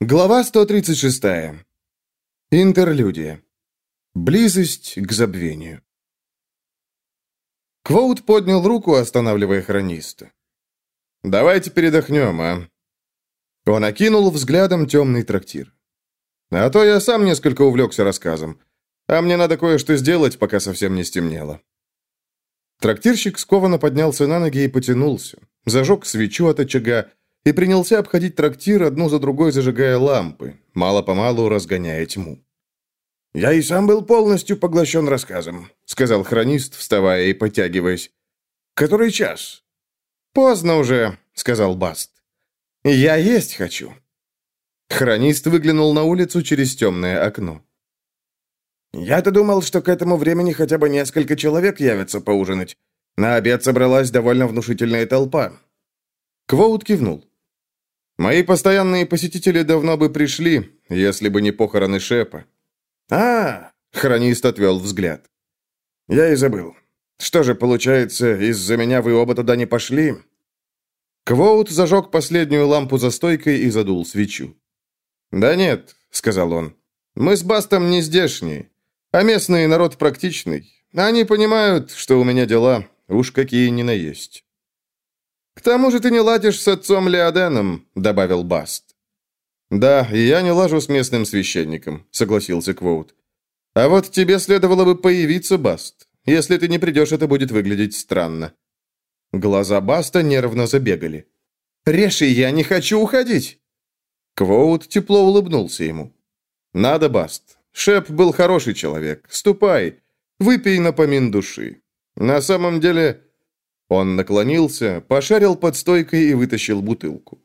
Глава 136. Интерлюдия. Близость к забвению. Квоут поднял руку, останавливая хрониста. «Давайте передохнем, а?» Он окинул взглядом темный трактир. «А то я сам несколько увлекся рассказом. А мне надо кое-что сделать, пока совсем не стемнело». Трактирщик скованно поднялся на ноги и потянулся. Зажег свечу от очага, и принялся обходить трактир, одну за другой зажигая лампы, мало-помалу разгоняя тьму. «Я и сам был полностью поглощен рассказом», — сказал хронист, вставая и подтягиваясь. «Который час?» «Поздно уже», — сказал Баст. «Я есть хочу». Хронист выглянул на улицу через темное окно. «Я-то думал, что к этому времени хотя бы несколько человек явятся поужинать. На обед собралась довольно внушительная толпа». Квоут кивнул. Мои постоянные посетители давно бы пришли, если бы не похороны Шепа. А, хронист отвел взгляд. Я и забыл. Что же, получается, из-за меня вы оба туда не пошли? Квоут зажег последнюю лампу за стойкой и задул свечу. «Да нет», — сказал он, — «мы с Бастом не здешние, а местный народ практичный. Они понимают, что у меня дела, уж какие ни наесть». «К тому же ты не ладишь с отцом Леоденом», — добавил Баст. «Да, и я не лажу с местным священником», — согласился Квоут. «А вот тебе следовало бы появиться, Баст. Если ты не придешь, это будет выглядеть странно». Глаза Баста нервно забегали. «Реши, я не хочу уходить!» Квоут тепло улыбнулся ему. «Надо, Баст. Шеп был хороший человек. Ступай. Выпей напомин души. На самом деле, он наклонился, пошарил под стойкой и вытащил бутылку.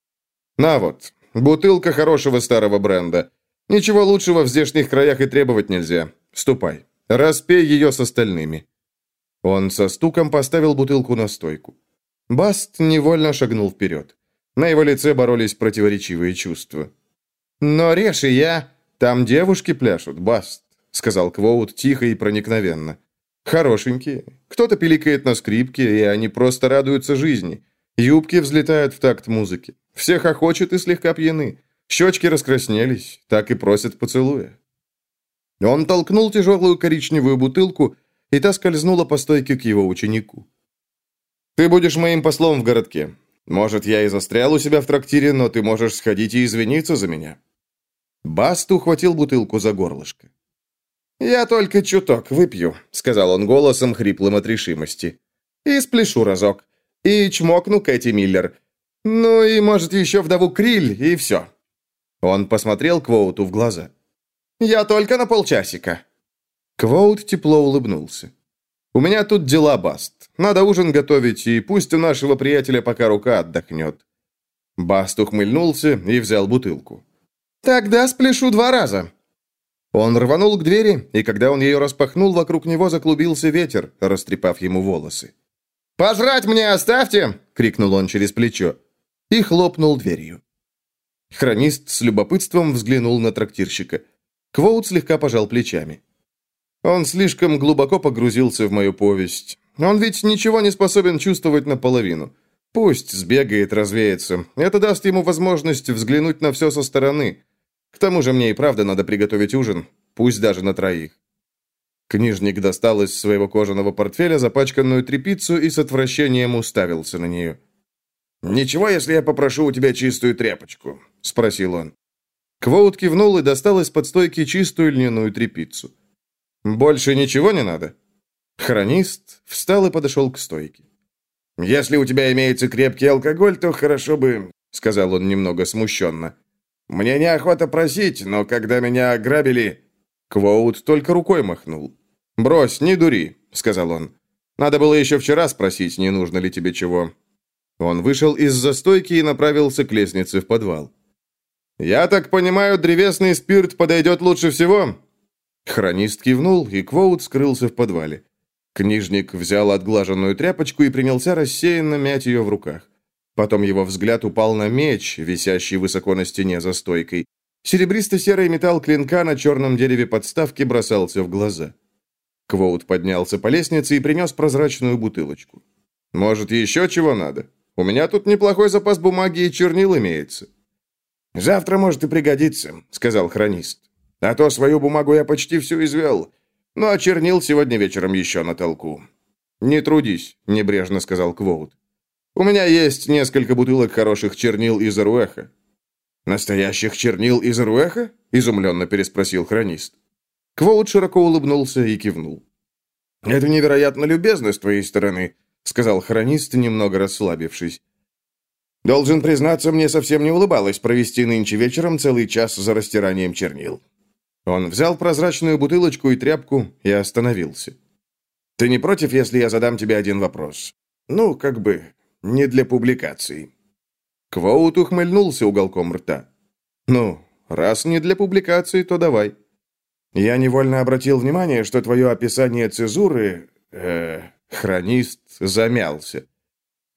«На вот, бутылка хорошего старого бренда. Ничего лучшего в здешних краях и требовать нельзя. Ступай, распей ее с остальными». Он со стуком поставил бутылку на стойку. Баст невольно шагнул вперед. На его лице боролись противоречивые чувства. «Но режь я... Там девушки пляшут, Баст», — сказал Квоут тихо и проникновенно. Хорошенькие. Кто-то пиликает на скрипке, и они просто радуются жизни. Юбки взлетают в такт музыки. Все хохочут и слегка пьяны. Щечки раскраснелись, так и просят поцелуя. Он толкнул тяжелую коричневую бутылку, и та скользнула по стойке к его ученику. «Ты будешь моим послом в городке. Может, я и застрял у себя в трактире, но ты можешь сходить и извиниться за меня». Баст ухватил бутылку за горлышко. «Я только чуток выпью», — сказал он голосом, хриплым от решимости. «И спляшу разок. И чмокну Кэти Миллер. Ну и, может, еще вдову Криль, и все». Он посмотрел Квоуту в глаза. «Я только на полчасика». Квоут тепло улыбнулся. «У меня тут дела, Баст. Надо ужин готовить, и пусть у нашего приятеля пока рука отдохнет». Баст ухмыльнулся и взял бутылку. «Тогда спляшу два раза. Он рванул к двери, и когда он ее распахнул, вокруг него заклубился ветер, растрепав ему волосы. «Пожрать мне оставьте!» — крикнул он через плечо. И хлопнул дверью. Хронист с любопытством взглянул на трактирщика. Квоут слегка пожал плечами. Он слишком глубоко погрузился в мою повесть. Он ведь ничего не способен чувствовать наполовину. Пусть сбегает, развеется. Это даст ему возможность взглянуть на все со стороны. К тому же мне и правда надо приготовить ужин, пусть даже на троих. Книжник достал из своего кожаного портфеля запачканную тряпицу и с отвращением уставился на нее. «Ничего, если я попрошу у тебя чистую тряпочку?» – спросил он. Квоут кивнул и достал из-под стойки чистую льняную тряпицу. «Больше ничего не надо?» Хронист встал и подошел к стойке. «Если у тебя имеется крепкий алкоголь, то хорошо бы...» — сказал он немного смущенно. Мне неохота просить, но когда меня ограбили...» Квоут только рукой махнул. «Брось, не дури», — сказал он. «Надо было еще вчера спросить, не нужно ли тебе чего». Он вышел из застойки и направился к лестнице в подвал. «Я так понимаю, древесный спирт подойдет лучше всего?» Хронист кивнул, и Квоут скрылся в подвале. Книжник взял отглаженную тряпочку и принялся рассеянно мять ее в руках. Потом его взгляд упал на меч, висящий высоко на стене за стойкой. Серебристо-серый металл клинка на черном дереве подставки бросался в глаза. Квоут поднялся по лестнице и принес прозрачную бутылочку. «Может, еще чего надо? У меня тут неплохой запас бумаги и чернил имеется». «Завтра может и пригодиться», — сказал хронист. «А то свою бумагу я почти всю извел. Ну, а чернил сегодня вечером еще на толку». «Не трудись», — небрежно сказал Квоут. «У меня есть несколько бутылок хороших чернил из Аруэха». «Настоящих чернил из Аруэха?» — изумленно переспросил хронист. Квоут широко улыбнулся и кивнул. «Это невероятно любезно с твоей стороны», — сказал хронист, немного расслабившись. «Должен признаться, мне совсем не улыбалось провести нынче вечером целый час за растиранием чернил». Он взял прозрачную бутылочку и тряпку и остановился. «Ты не против, если я задам тебе один вопрос? Ну, как бы, не для публикации». Квоут ухмыльнулся уголком рта. «Ну, раз не для публикации, то давай». «Я невольно обратил внимание, что твое описание цезуры...» э, Хронист замялся.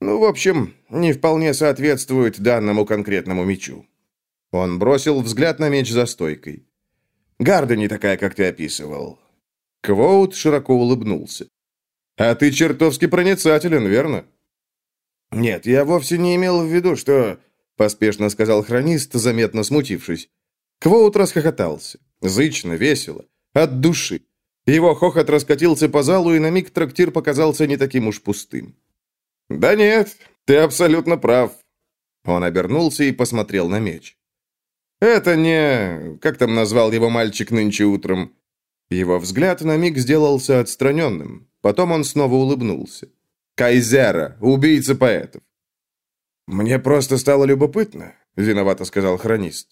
«Ну, в общем, не вполне соответствует данному конкретному мечу». Он бросил взгляд на меч за стойкой. «Гарда не такая, как ты описывал». Квоут широко улыбнулся. «А ты чертовски проницателен, верно?» «Нет, я вовсе не имел в виду, что...» Поспешно сказал хронист, заметно смутившись. Квоут расхохотался. Зычно, весело. От души. Его хохот раскатился по залу, и на миг трактир показался не таким уж пустым. «Да нет, ты абсолютно прав». Он обернулся и посмотрел на меч. «Это не... Как там назвал его мальчик нынче утром?» Его взгляд на миг сделался отстраненным. Потом он снова улыбнулся. «Кайзера, убийца поэтов». «Мне просто стало любопытно», — виновато сказал хронист.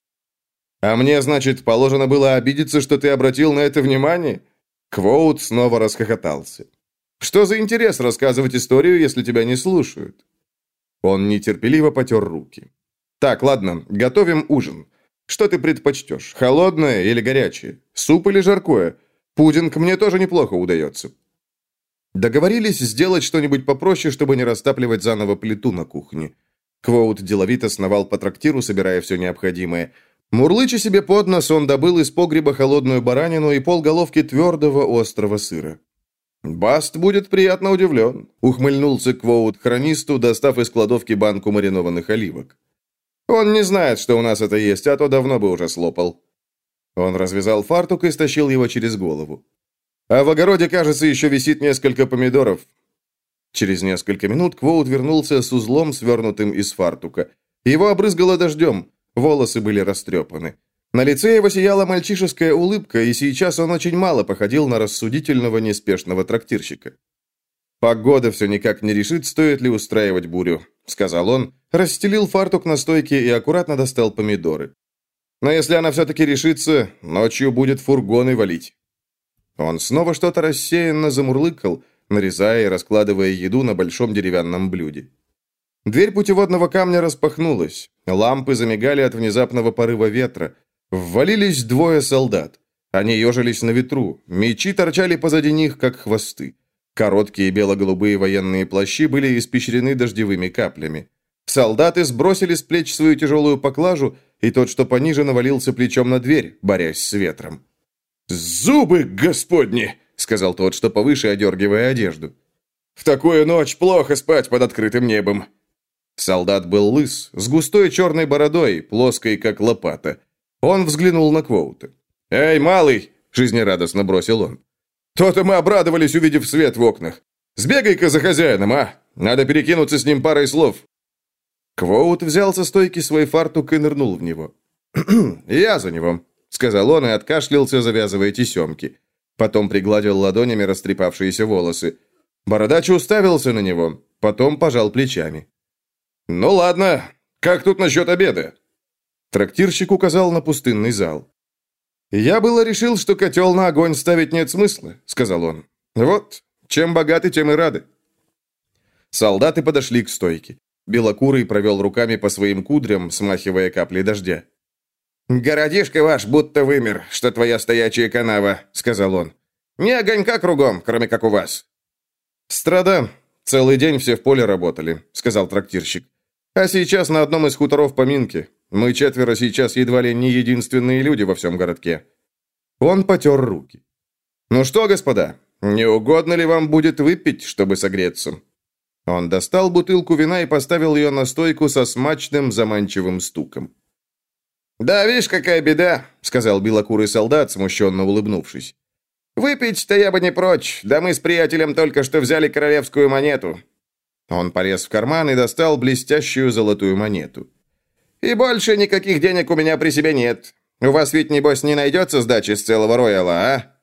«А мне, значит, положено было обидеться, что ты обратил на это внимание?» Квоут снова расхохотался. «Что за интерес рассказывать историю, если тебя не слушают?» Он нетерпеливо потер руки. «Так, ладно, готовим ужин. Что ты предпочтешь, холодное или горячее? Суп или жаркое? Пудинг мне тоже неплохо удается». Договорились сделать что-нибудь попроще, чтобы не растапливать заново плиту на кухне. Квоут деловито сновал по трактиру, собирая все необходимое – Мурлыча себе под нос, он добыл из погреба холодную баранину и полголовки твердого острого сыра. «Баст будет приятно удивлен», — ухмыльнулся Квоут хронисту, достав из кладовки банку маринованных оливок. «Он не знает, что у нас это есть, а то давно бы уже слопал». Он развязал фартук и стащил его через голову. «А в огороде, кажется, еще висит несколько помидоров». Через несколько минут Квоут вернулся с узлом, свернутым из фартука. Его обрызгало дождем. Волосы были растрепаны. На лице его сияла мальчишеская улыбка, и сейчас он очень мало походил на рассудительного, неспешного трактирщика. «Погода все никак не решит, стоит ли устраивать бурю», — сказал он, расстелил фартук на стойке и аккуратно достал помидоры. «Но если она все-таки решится, ночью будет фургоны валить». Он снова что-то рассеянно замурлыкал, нарезая и раскладывая еду на большом деревянном блюде. Дверь путеводного камня распахнулась. Лампы замигали от внезапного порыва ветра. Ввалились двое солдат. Они ежились на ветру. Мечи торчали позади них, как хвосты. Короткие бело-голубые военные плащи были испещрены дождевыми каплями. Солдаты сбросили с плеч свою тяжелую поклажу, и тот, что пониже, навалился плечом на дверь, борясь с ветром. «Зубы, господни!» — сказал тот, что повыше, одергивая одежду. «В такую ночь плохо спать под открытым небом. Солдат был лыс, с густой черной бородой, плоской, как лопата. Он взглянул на Квоута. «Эй, малый!» – жизнерадостно бросил он. «То-то мы обрадовались, увидев свет в окнах. Сбегай-ка за хозяином, а! Надо перекинуться с ним парой слов». Квоут взял со стойки свой фартук и нырнул в него. «Я за него», — сказал он и откашлялся, завязывая тесемки. Потом пригладил ладонями растрепавшиеся волосы. Бородач уставился на него, потом пожал плечами. «Ну ладно, как тут насчет обеда?» Трактирщик указал на пустынный зал. «Я было решил, что котел на огонь ставить нет смысла», — сказал он. «Вот, чем богаты, тем и рады». Солдаты подошли к стойке. Белокурый провел руками по своим кудрям, смахивая капли дождя. «Городишко ваш будто вымер, что твоя стоячая канава», — сказал он. «Не огонька кругом, кроме как у вас». «Страда. Целый день все в поле работали», — сказал трактирщик. А сейчас на одном из хуторов поминки. Мы четверо сейчас едва ли не единственные люди во всем городке». Он потер руки. «Ну что, господа, не угодно ли вам будет выпить, чтобы согреться?» Он достал бутылку вина и поставил ее на стойку со смачным заманчивым стуком. «Да, видишь, какая беда», — сказал белокурый солдат, смущенно улыбнувшись. «Выпить-то я бы не прочь, да мы с приятелем только что взяли королевскую монету». Он полез в карман и достал блестящую золотую монету. «И больше никаких денег у меня при себе нет. У вас ведь, небось, не найдется сдачи с целого рояла, а?»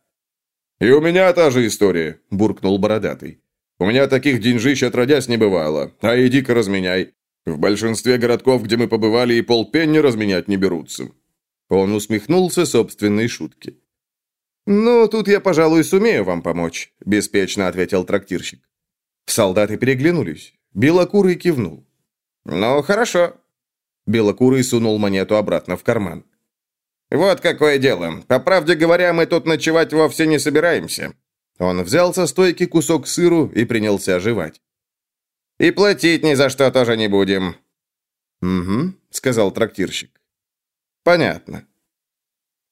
«И у меня та же история», — буркнул бородатый. «У меня таких деньжищ отродясь не бывало, а иди-ка разменяй. В большинстве городков, где мы побывали, и полпенни разменять не берутся». Он усмехнулся собственной шутке. «Ну, тут я, пожалуй, сумею вам помочь», — беспечно ответил трактирщик. Солдаты переглянулись. Белокурый кивнул. «Ну, хорошо». Белокурый сунул монету обратно в карман. «Вот какое дело. По правде говоря, мы тут ночевать вовсе не собираемся». Он взял со стойки кусок сыру и принялся жевать. «И платить ни за что тоже не будем». «Угу», — сказал трактирщик. «Понятно».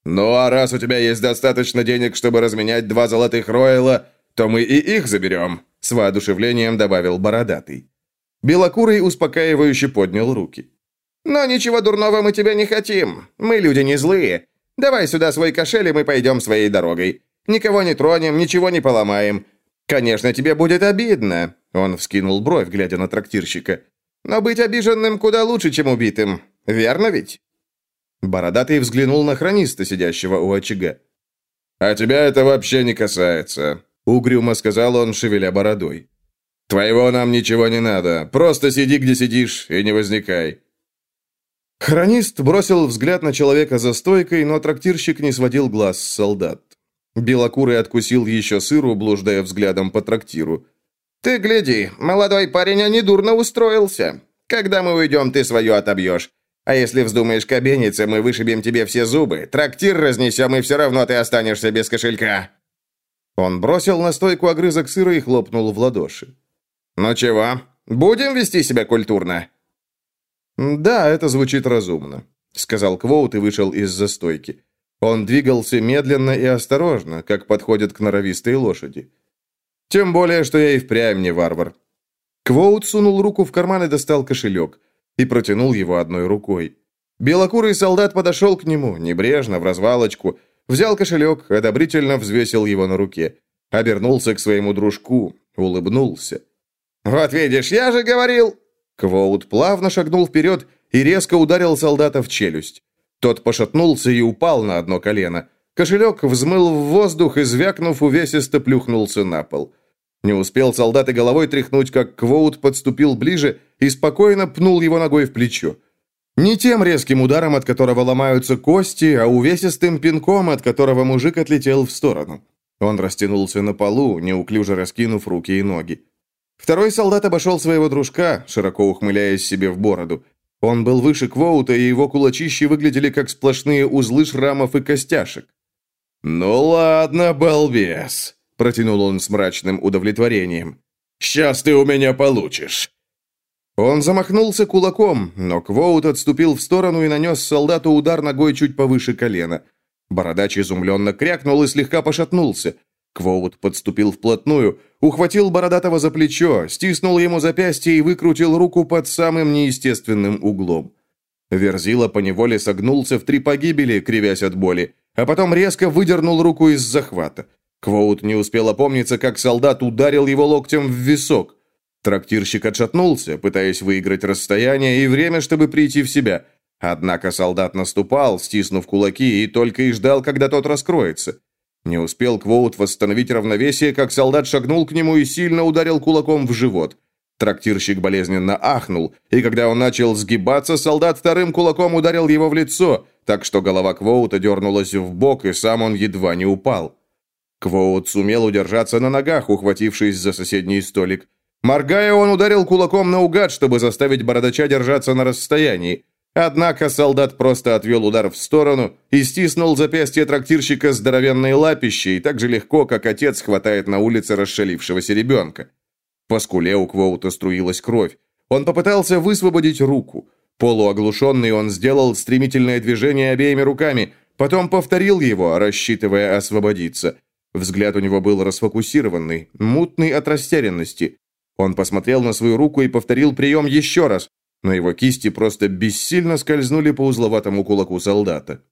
«Ну а раз у тебя есть достаточно денег, чтобы разменять два золотых ройла, то мы и их заберем», — с воодушевлением добавил Бородатый. Белокурый успокаивающе поднял руки. Но ничего дурного мы тебя не хотим. Мы люди не злые. Давай сюда свой кошель, и мы пойдем своей дорогой. Никого не тронем, ничего не поломаем. Конечно, тебе будет обидно». Он вскинул бровь, глядя на трактирщика. «Но быть обиженным куда лучше, чем убитым. Верно ведь?» Бородатый взглянул на хрониста, сидящего у очага. «А тебя это вообще не касается», — угрюмо сказал он, шевеля бородой. «Твоего нам ничего не надо. Просто сиди, где сидишь, и не возникай. Хронист бросил взгляд на человека за стойкой, но трактирщик не сводил глаз с солдат. Белокурый откусил еще сыру, блуждая взглядом по трактиру. «Ты гляди, молодой парень, а недурно устроился. Когда мы уйдем, ты свое отобьешь. А если вздумаешь кабениться, мы вышибем тебе все зубы, трактир разнесем, и все равно ты останешься без кошелька». Он бросил на стойку огрызок сыра и хлопнул в ладоши. «Ну чего, будем вести себя культурно?» «Да, это звучит разумно», — сказал Квоут и вышел из застойки. Он двигался медленно и осторожно, как подходит к норовистой лошади. «Тем более, что я и впрямь не варвар». Квоут сунул руку в карман и достал кошелек, и протянул его одной рукой. Белокурый солдат подошел к нему, небрежно, в развалочку, взял кошелек, одобрительно взвесил его на руке, обернулся к своему дружку, улыбнулся. «Вот видишь, я же говорил!» Квоут плавно шагнул вперед и резко ударил солдата в челюсть. Тот пошатнулся и упал на одно колено. Кошелек взмыл в воздух и, звякнув, увесисто плюхнулся на пол. Не успел солдат и головой тряхнуть, как Квоут подступил ближе и спокойно пнул его ногой в плечо. Не тем резким ударом, от которого ломаются кости, а увесистым пинком, от которого мужик отлетел в сторону. Он растянулся на полу, неуклюже раскинув руки и ноги. Второй солдат обошел своего дружка, широко ухмыляясь себе в бороду. Он был выше Квоута, и его кулачищи выглядели как сплошные узлы шрамов и костяшек. «Ну ладно, балбес», — протянул он с мрачным удовлетворением. «Сейчас ты у меня получишь». Он замахнулся кулаком, но Квоут отступил в сторону и нанес солдату удар ногой чуть повыше колена. Бородач изумленно крякнул и слегка пошатнулся. Квоут подступил вплотную, ухватил Бородатого за плечо, стиснул ему запястье и выкрутил руку под самым неестественным углом. Верзила поневоле согнулся в три погибели, кривясь от боли, а потом резко выдернул руку из захвата. Квоут не успел опомниться, как солдат ударил его локтем в висок. Трактирщик отшатнулся, пытаясь выиграть расстояние и время, чтобы прийти в себя. Однако солдат наступал, стиснув кулаки, и только и ждал, когда тот раскроется. Не успел Квоут восстановить равновесие, как солдат шагнул к нему и сильно ударил кулаком в живот. Трактирщик болезненно ахнул, и когда он начал сгибаться, солдат вторым кулаком ударил его в лицо, так что голова Квоута дернулась в бок, и сам он едва не упал. Квоут сумел удержаться на ногах, ухватившись за соседний столик. Моргая, он ударил кулаком наугад, чтобы заставить бородача держаться на расстоянии. Однако солдат просто отвел удар в сторону и стиснул запястье трактирщика здоровенной лапищей так же легко, как отец хватает на улице расшалившегося ребенка. По скуле у Квоута струилась кровь. Он попытался высвободить руку. Полуоглушенный он сделал стремительное движение обеими руками, потом повторил его, рассчитывая освободиться. Взгляд у него был расфокусированный, мутный от растерянности. Он посмотрел на свою руку и повторил прием еще раз, но его кисти просто бессильно скользнули по узловатому кулаку солдата.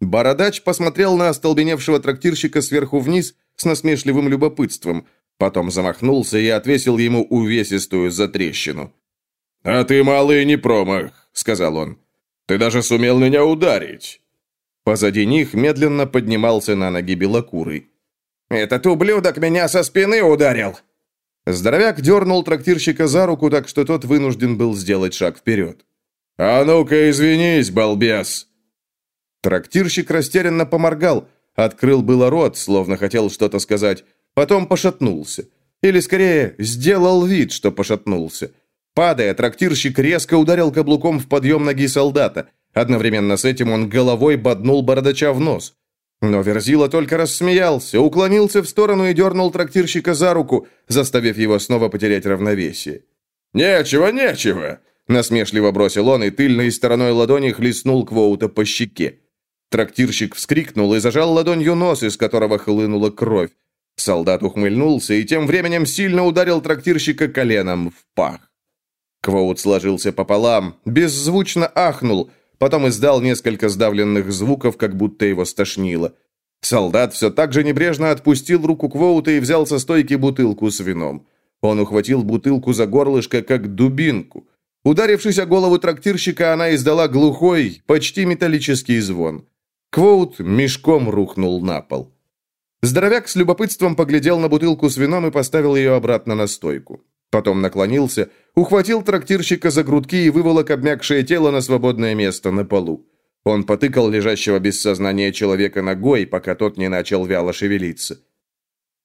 Бородач посмотрел на остолбеневшего трактирщика сверху вниз с насмешливым любопытством, потом замахнулся и отвесил ему увесистую затрещину. «А ты, малый, не промах», — сказал он. «Ты даже сумел меня ударить». Позади них медленно поднимался на ноги белокурый. «Этот ублюдок меня со спины ударил!» Здоровяк дернул трактирщика за руку, так что тот вынужден был сделать шаг вперед. «А ну-ка, извинись, балбес!» Трактирщик растерянно поморгал, открыл было рот, словно хотел что-то сказать, потом пошатнулся. Или, скорее, сделал вид, что пошатнулся. Падая, трактирщик резко ударил каблуком в подъем ноги солдата. Одновременно с этим он головой боднул бородача в нос. Но Верзила только рассмеялся, уклонился в сторону и дернул трактирщика за руку, заставив его снова потерять равновесие. «Нечего, нечего!» Насмешливо бросил он и тыльной стороной ладони хлестнул Квоута по щеке. Трактирщик вскрикнул и зажал ладонью нос, из которого хлынула кровь. Солдат ухмыльнулся и тем временем сильно ударил трактирщика коленом в пах. Квоут сложился пополам, беззвучно ахнул – потом издал несколько сдавленных звуков, как будто его стошнило. Солдат все так же небрежно отпустил руку Квоута и взял со стойки бутылку с вином. Он ухватил бутылку за горлышко, как дубинку. Ударившись о голову трактирщика, она издала глухой, почти металлический звон. Квоут мешком рухнул на пол. Здоровяк с любопытством поглядел на бутылку с вином и поставил ее обратно на стойку. Потом наклонился, ухватил трактирщика за грудки и выволок обмякшее тело на свободное место на полу. Он потыкал лежащего без сознания человека ногой, пока тот не начал вяло шевелиться.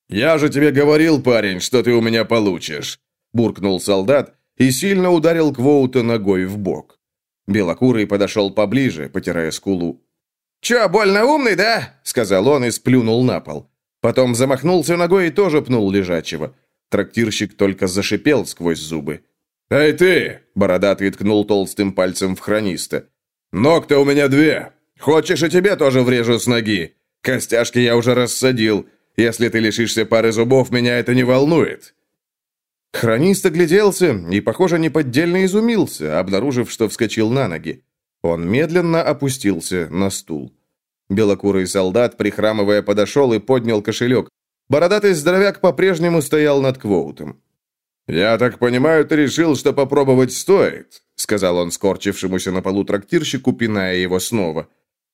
«Я же тебе говорил, парень, что ты у меня получишь!» буркнул солдат и сильно ударил Квоута ногой в бок. Белокурый подошел поближе, потирая скулу. «Че, больно умный, да?» — сказал он и сплюнул на пол. Потом замахнулся ногой и тоже пнул лежачего. Трактирщик только зашипел сквозь зубы. «Эй ты!» – бородатый ткнул толстым пальцем в хрониста. «Ног-то у меня две. Хочешь, и тебе тоже врежу с ноги? Костяшки я уже рассадил. Если ты лишишься пары зубов, меня это не волнует». Хронист огляделся и, похоже, неподдельно изумился, обнаружив, что вскочил на ноги. Он медленно опустился на стул. Белокурый солдат, прихрамывая, подошел и поднял кошелек, Бородатый здоровяк по-прежнему стоял над Квоутом. «Я так понимаю, ты решил, что попробовать стоит», сказал он скорчившемуся на полу трактирщику, пиная его снова.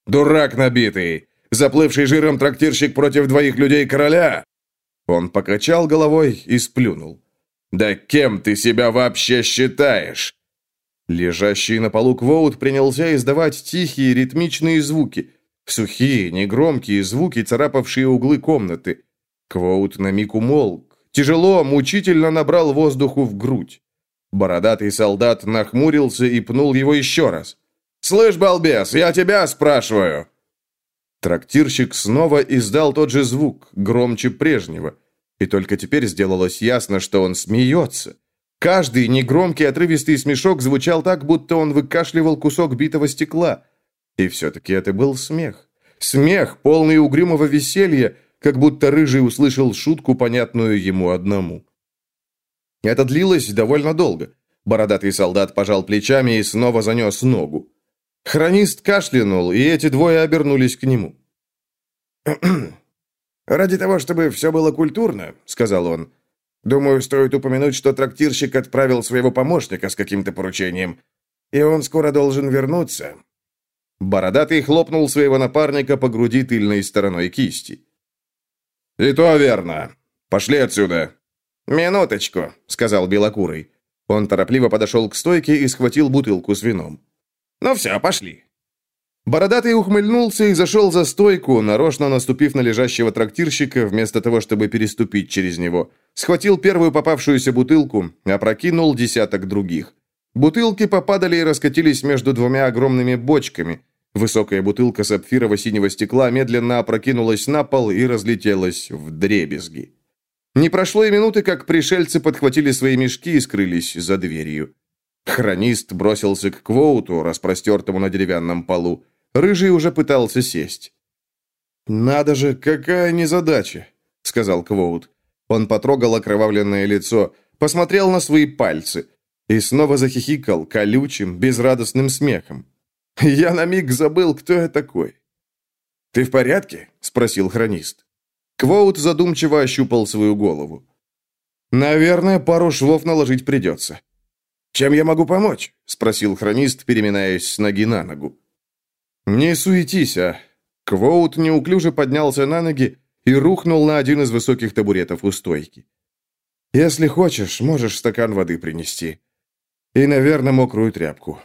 «Дурак набитый! Заплывший жиром трактирщик против двоих людей короля!» Он покачал головой и сплюнул. «Да кем ты себя вообще считаешь?» Лежащий на полу Квоут принялся издавать тихие ритмичные звуки, сухие, негромкие звуки, царапавшие углы комнаты. Квоут на миг умолк. Тяжело, мучительно набрал воздуху в грудь. Бородатый солдат нахмурился и пнул его еще раз. «Слышь, балбес, я тебя спрашиваю!» Трактирщик снова издал тот же звук, громче прежнего. И только теперь сделалось ясно, что он смеется. Каждый негромкий отрывистый смешок звучал так, будто он выкашливал кусок битого стекла. И все-таки это был смех. Смех, полный угрюмого веселья, как будто Рыжий услышал шутку, понятную ему одному. Это длилось довольно долго. Бородатый солдат пожал плечами и снова занес ногу. Хронист кашлянул, и эти двое обернулись к нему. «Ради того, чтобы все было культурно», — сказал он, — «думаю, стоит упомянуть, что трактирщик отправил своего помощника с каким-то поручением, и он скоро должен вернуться». Бородатый хлопнул своего напарника по груди тыльной стороной кисти. «И то верно. Пошли отсюда». «Минуточку», — сказал Белокурый. Он торопливо подошел к стойке и схватил бутылку с вином. «Ну все, пошли». Бородатый ухмыльнулся и зашел за стойку, нарочно наступив на лежащего трактирщика, вместо того, чтобы переступить через него. Схватил первую попавшуюся бутылку, опрокинул десяток других. Бутылки попадали и раскатились между двумя огромными бочками – Высокая бутылка сапфирово-синего стекла медленно опрокинулась на пол и разлетелась в дребезги. Не прошло и минуты, как пришельцы подхватили свои мешки и скрылись за дверью. Хронист бросился к Квоуту, распростертому на деревянном полу. Рыжий уже пытался сесть. «Надо же, какая незадача!» — сказал Квоут. Он потрогал окровавленное лицо, посмотрел на свои пальцы. И снова захихикал колючим, безрадостным смехом. Я на миг забыл, кто я такой. «Ты в порядке?» – спросил хронист. Квоут задумчиво ощупал свою голову. «Наверное, пару швов наложить придется». «Чем я могу помочь?» – спросил хронист, переминаясь с ноги на ногу. «Не суетись, а!» Квоут неуклюже поднялся на ноги и рухнул на один из высоких табуретов у стойки. «Если хочешь, можешь стакан воды принести. И, наверное, мокрую тряпку».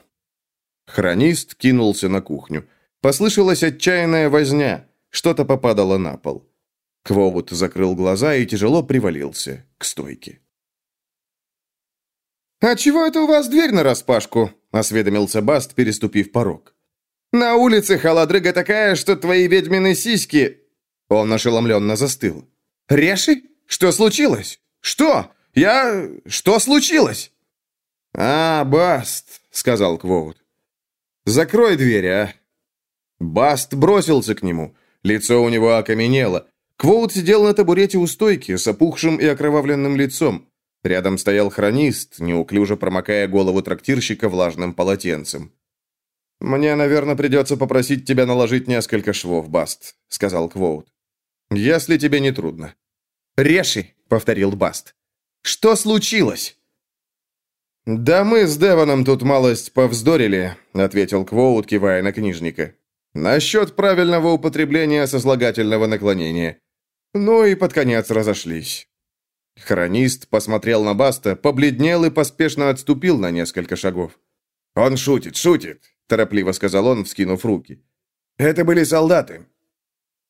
Хронист кинулся на кухню. Послышалась отчаянная возня. Что-то попадало на пол. Квоут закрыл глаза и тяжело привалился к стойке. «А чего это у вас дверь нараспашку?» — осведомился Баст, переступив порог. «На улице холодрыга такая, что твои ведьмины сиськи...» Он ошеломленно застыл. «Реши? Что случилось? Что? Я... Что случилось?» «А, Баст», — сказал Квоут. «Закрой дверь, а!» Баст бросился к нему. Лицо у него окаменело. Квоут сидел на табурете у стойки с опухшим и окровавленным лицом. Рядом стоял хронист, неуклюже промокая голову трактирщика влажным полотенцем. «Мне, наверное, придется попросить тебя наложить несколько швов, Баст», — сказал Квоут. «Если тебе не трудно». «Реши», — повторил Баст. «Что случилось?» «Да мы с Деваном тут малость повздорили», — ответил Квоут, кивая на книжника. «Насчет правильного употребления сослагательного наклонения. Ну и под конец разошлись». Хронист посмотрел на Баста, побледнел и поспешно отступил на несколько шагов. «Он шутит, шутит», — торопливо сказал он, вскинув руки. «Это были солдаты».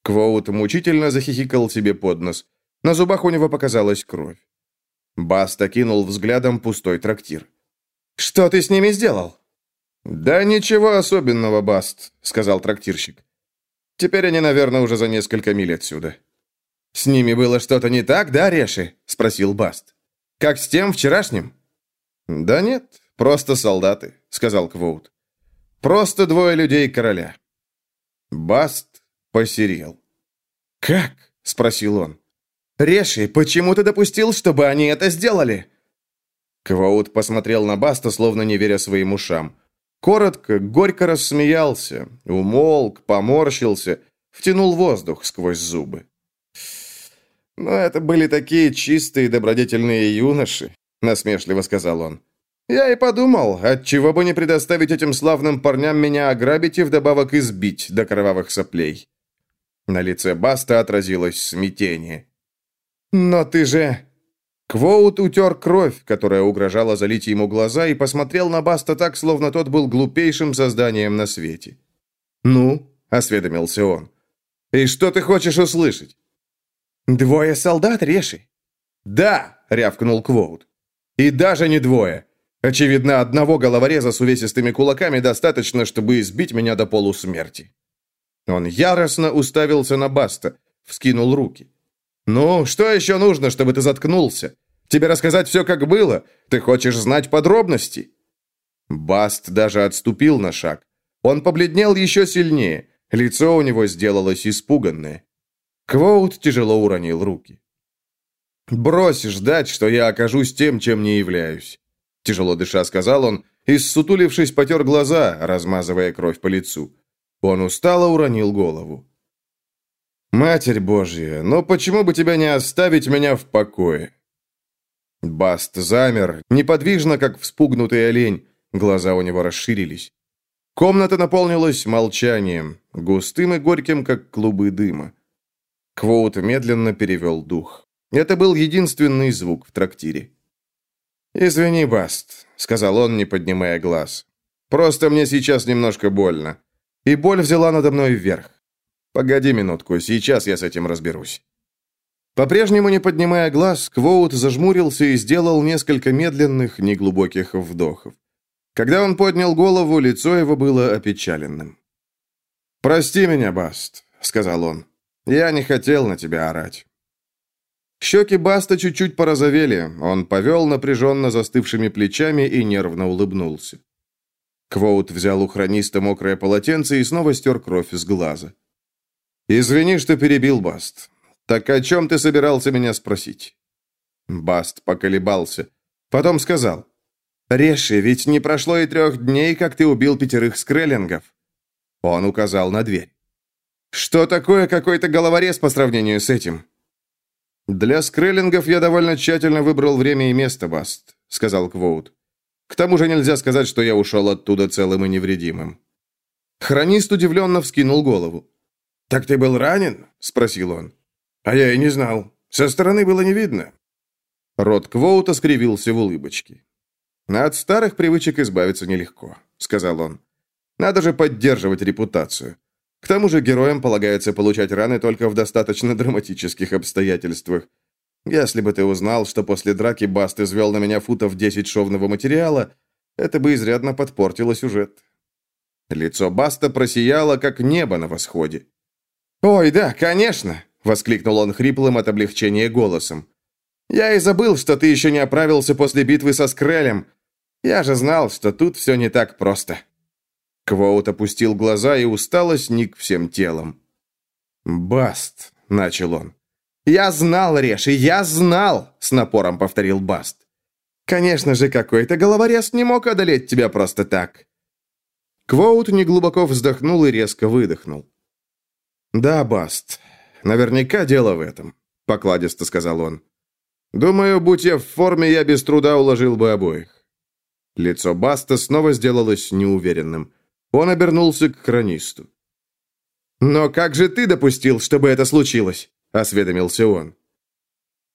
Квоут мучительно захихикал себе под нос. На зубах у него показалась кровь. Баст окинул взглядом пустой трактир. «Что ты с ними сделал?» «Да ничего особенного, Баст», — сказал трактирщик. «Теперь они, наверное, уже за несколько миль отсюда». «С ними было что-то не так, да, Реши?» — спросил Баст. «Как с тем вчерашним?» «Да нет, просто солдаты», — сказал Квоут. «Просто двое людей короля». Баст посерел. «Как?» — спросил он. «Реши, почему ты допустил, чтобы они это сделали?» Квоут посмотрел на Баста, словно не веря своим ушам. Коротко, горько рассмеялся, умолк, поморщился, втянул воздух сквозь зубы. «Но это были такие чистые добродетельные юноши», — насмешливо сказал он. «Я и подумал, отчего бы не предоставить этим славным парням меня ограбить и вдобавок избить до кровавых соплей». На лице Баста отразилось смятение. «Но ты же...» Квоут утер кровь, которая угрожала залить ему глаза, и посмотрел на Баста так, словно тот был глупейшим созданием на свете. «Ну?» — осведомился он. «И что ты хочешь услышать?» «Двое солдат, Реши?» «Да!» — рявкнул Квоут. «И даже не двое. Очевидно, одного головореза с увесистыми кулаками достаточно, чтобы избить меня до полусмерти». Он яростно уставился на Баста, вскинул руки. «Ну, что еще нужно, чтобы ты заткнулся? Тебе рассказать все, как было? Ты хочешь знать подробности?» Баст даже отступил на шаг. Он побледнел еще сильнее. Лицо у него сделалось испуганное. Квоут тяжело уронил руки. «Брось ждать, что я окажусь тем, чем не являюсь», — тяжело дыша сказал он, и, ссутулившись, потер глаза, размазывая кровь по лицу. Он устало уронил голову. «Матерь Божья, но почему бы тебя не оставить меня в покое?» Баст замер, неподвижно, как вспугнутый олень. Глаза у него расширились. Комната наполнилась молчанием, густым и горьким, как клубы дыма. Квоут медленно перевел дух. Это был единственный звук в трактире. «Извини, Баст», — сказал он, не поднимая глаз. «Просто мне сейчас немножко больно. И боль взяла надо мной вверх. «Погоди минутку, сейчас я с этим разберусь». По-прежнему не поднимая глаз, Квоут зажмурился и сделал несколько медленных, неглубоких вдохов. Когда он поднял голову, лицо его было опечаленным. «Прости меня, Баст», — сказал он. «Я не хотел на тебя орать». Щеки Баста чуть-чуть порозовели, он повел напряженно застывшими плечами и нервно улыбнулся. Квоут взял у хрониста мокрое полотенце и снова стер кровь из глаза. «Извини, что перебил, Баст. Так о чем ты собирался меня спросить?» Баст поколебался. Потом сказал. «Реши, ведь не прошло и трех дней, как ты убил пятерых скреллингов». Он указал на дверь. «Что такое какой-то головорез по сравнению с этим?» «Для скреллингов я довольно тщательно выбрал время и место, Баст», — сказал Квоут. «К тому же нельзя сказать, что я ушел оттуда целым и невредимым». Хронист удивленно вскинул голову. «Так ты был ранен?» — спросил он. «А я и не знал. Со стороны было не видно». Рот Квоута скривился в улыбочке. «От старых привычек избавиться нелегко», — сказал он. «Надо же поддерживать репутацию. К тому же героям полагается получать раны только в достаточно драматических обстоятельствах. Если бы ты узнал, что после драки Баст извел на меня футов 10 шовного материала, это бы изрядно подпортило сюжет». Лицо Баста просияло, как небо на восходе. «Ой, да, конечно!» — воскликнул он хриплым от облегчения голосом. «Я и забыл, что ты еще не оправился после битвы со Скрелем. Я же знал, что тут все не так просто». Квоут опустил глаза и устало сник всем телом. «Баст», — начал он. «Я знал, Реши, я знал!» — с напором повторил Баст. «Конечно же, какой-то головорез не мог одолеть тебя просто так». Квоут неглубоко вздохнул и резко выдохнул. «Да, Баст, наверняка дело в этом», — покладисто сказал он. «Думаю, будь я в форме, я без труда уложил бы обоих». Лицо Баста снова сделалось неуверенным. Он обернулся к хронисту. «Но как же ты допустил, чтобы это случилось?» — осведомился он.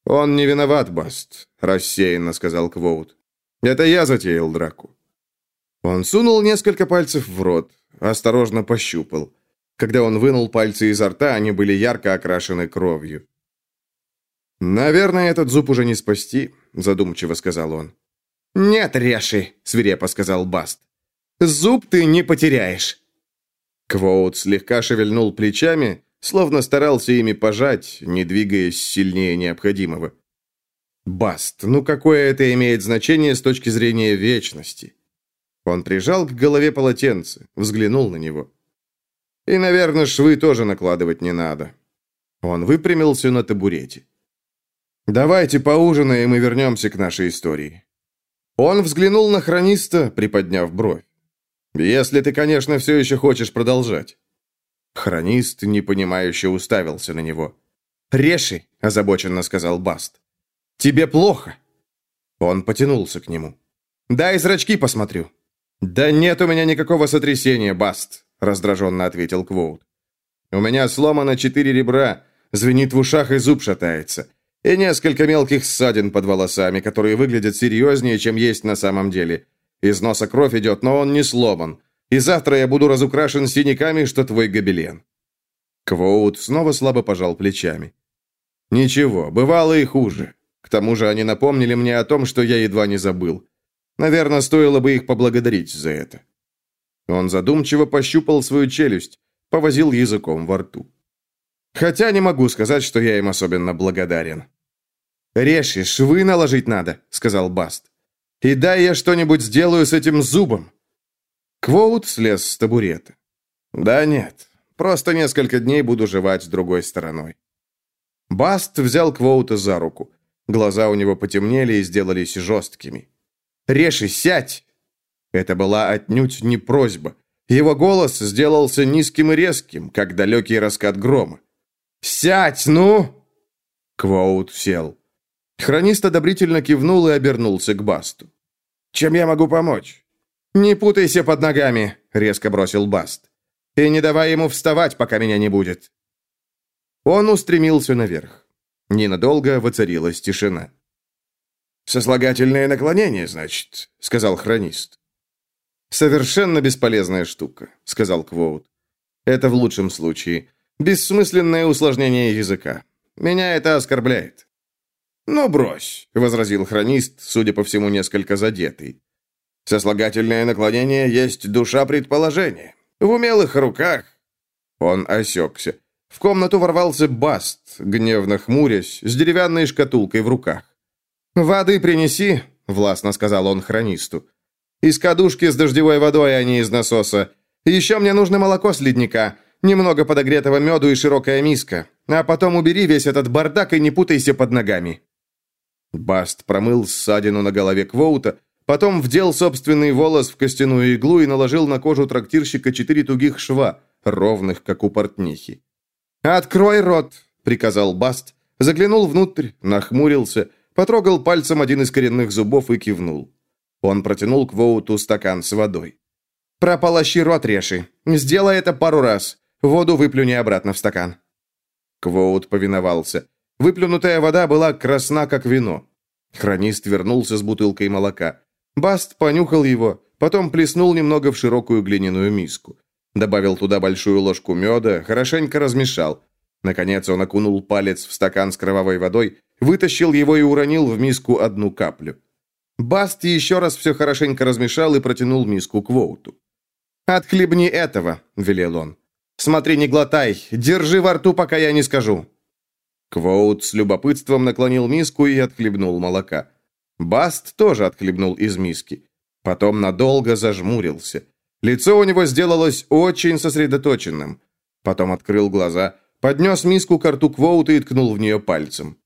«Он не виноват, Баст», — рассеянно сказал Квоут. «Это я затеял драку». Он сунул несколько пальцев в рот, осторожно пощупал. Когда он вынул пальцы изо рта, они были ярко окрашены кровью. «Наверное, этот зуб уже не спасти», — задумчиво сказал он. «Нет, Реши», — свирепо сказал Баст. «Зуб ты не потеряешь». Квоут слегка шевельнул плечами, словно старался ими пожать, не двигаясь сильнее необходимого. «Баст, ну какое это имеет значение с точки зрения вечности?» Он прижал к голове полотенце, взглянул на него. И, наверное, швы тоже накладывать не надо. Он выпрямился на табурете. «Давайте поужинаем и вернемся к нашей истории». Он взглянул на хрониста, приподняв бровь. «Если ты, конечно, все еще хочешь продолжать». Хронист непонимающе уставился на него. «Реши», — озабоченно сказал Баст. «Тебе плохо». Он потянулся к нему. «Дай зрачки посмотрю». «Да нет у меня никакого сотрясения, Баст раздраженно ответил Квоут. «У меня сломано четыре ребра, звенит в ушах и зуб шатается, и несколько мелких ссадин под волосами, которые выглядят серьезнее, чем есть на самом деле. Из носа кровь идет, но он не сломан, и завтра я буду разукрашен синяками, что твой гобелен». Квоут снова слабо пожал плечами. «Ничего, бывало и хуже. К тому же они напомнили мне о том, что я едва не забыл. Наверное, стоило бы их поблагодарить за это». Он задумчиво пощупал свою челюсть, повозил языком во рту. Хотя не могу сказать, что я им особенно благодарен. «Реши, швы наложить надо», — сказал Баст. «И дай я что-нибудь сделаю с этим зубом». Квоут слез с табурета. «Да нет, просто несколько дней буду жевать с другой стороной». Баст взял Квоута за руку. Глаза у него потемнели и сделались жесткими. «Реши, сядь!» Это была отнюдь не просьба. Его голос сделался низким и резким, как далекий раскат грома. «Сядь, ну!» Квоут сел. Хронист одобрительно кивнул и обернулся к Басту. «Чем я могу помочь?» «Не путайся под ногами», — резко бросил Баст. «И не давай ему вставать, пока меня не будет». Он устремился наверх. Ненадолго воцарилась тишина. «Сослагательное наклонение, значит», — сказал хронист. «Совершенно бесполезная штука», — сказал Квоут. «Это в лучшем случае. Бессмысленное усложнение языка. Меня это оскорбляет». «Ну, брось», — возразил хронист, судя по всему, несколько задетый. «Сослагательное наклонение есть душа предположения. В умелых руках...» Он осекся. В комнату ворвался Баст, гневно хмурясь, с деревянной шкатулкой в руках. «Воды принеси», — властно сказал он хронисту. Из кадушки с дождевой водой, а не из насоса. Еще мне нужно молоко с ледника, немного подогретого меду и широкая миска. А потом убери весь этот бардак и не путайся под ногами». Баст промыл ссадину на голове Квоута, потом вдел собственный волос в костяную иглу и наложил на кожу трактирщика четыре тугих шва, ровных, как у портнихи. «Открой рот!» — приказал Баст, заглянул внутрь, нахмурился, потрогал пальцем один из коренных зубов и кивнул. Он протянул к Воуту стакан с водой. «Прополощи рот, Реши. Сделай это пару раз. Воду выплюни обратно в стакан». Квоут повиновался. Выплюнутая вода была красна, как вино. Хронист вернулся с бутылкой молока. Баст понюхал его, потом плеснул немного в широкую глиняную миску. Добавил туда большую ложку меда, хорошенько размешал. Наконец он окунул палец в стакан с кровавой водой, вытащил его и уронил в миску одну каплю. Баст еще раз все хорошенько размешал и протянул миску к Воуту. «Отхлебни этого», — велел он. «Смотри, не глотай, держи во рту, пока я не скажу». Квоут с любопытством наклонил миску и отхлебнул молока. Баст тоже отхлебнул из миски. Потом надолго зажмурился. Лицо у него сделалось очень сосредоточенным. Потом открыл глаза, поднес миску к рту Квоута и ткнул в нее пальцем.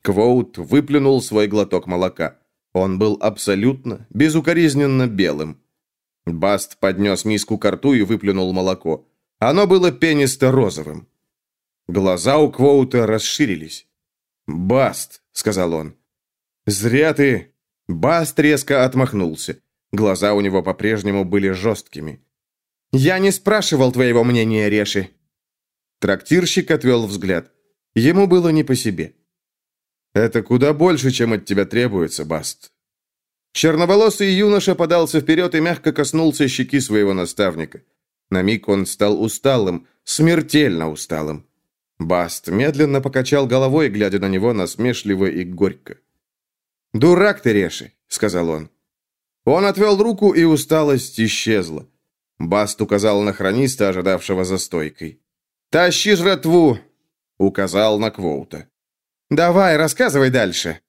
Квоут выплюнул свой глоток молока. Он был абсолютно, безукоризненно белым. Баст поднес миску к рту и выплюнул молоко. Оно было пенисто-розовым. Глаза у Квоута расширились. «Баст», — сказал он. «Зря ты...» Баст резко отмахнулся. Глаза у него по-прежнему были жесткими. «Я не спрашивал твоего мнения, Реши». Трактирщик отвел взгляд. Ему было не по себе. «Это куда больше, чем от тебя требуется, Баст». Черноволосый юноша подался вперед и мягко коснулся щеки своего наставника. На миг он стал усталым, смертельно усталым. Баст медленно покачал головой, глядя на него насмешливо и горько. «Дурак ты, Реши», — сказал он. Он отвел руку, и усталость исчезла. Баст указал на хрониста, ожидавшего за стойкой. «Тащи жратву!» — указал на Квоута. «Давай, рассказывай дальше!»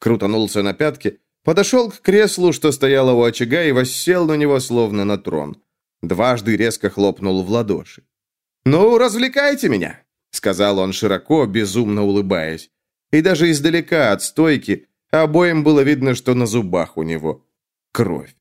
Крутанулся на пятки, подошел к креслу, что стояло у очага, и воссел на него, словно на трон. Дважды резко хлопнул в ладоши. «Ну, развлекайте меня!» — сказал он широко, безумно улыбаясь. И даже издалека от стойки обоим было видно, что на зубах у него кровь.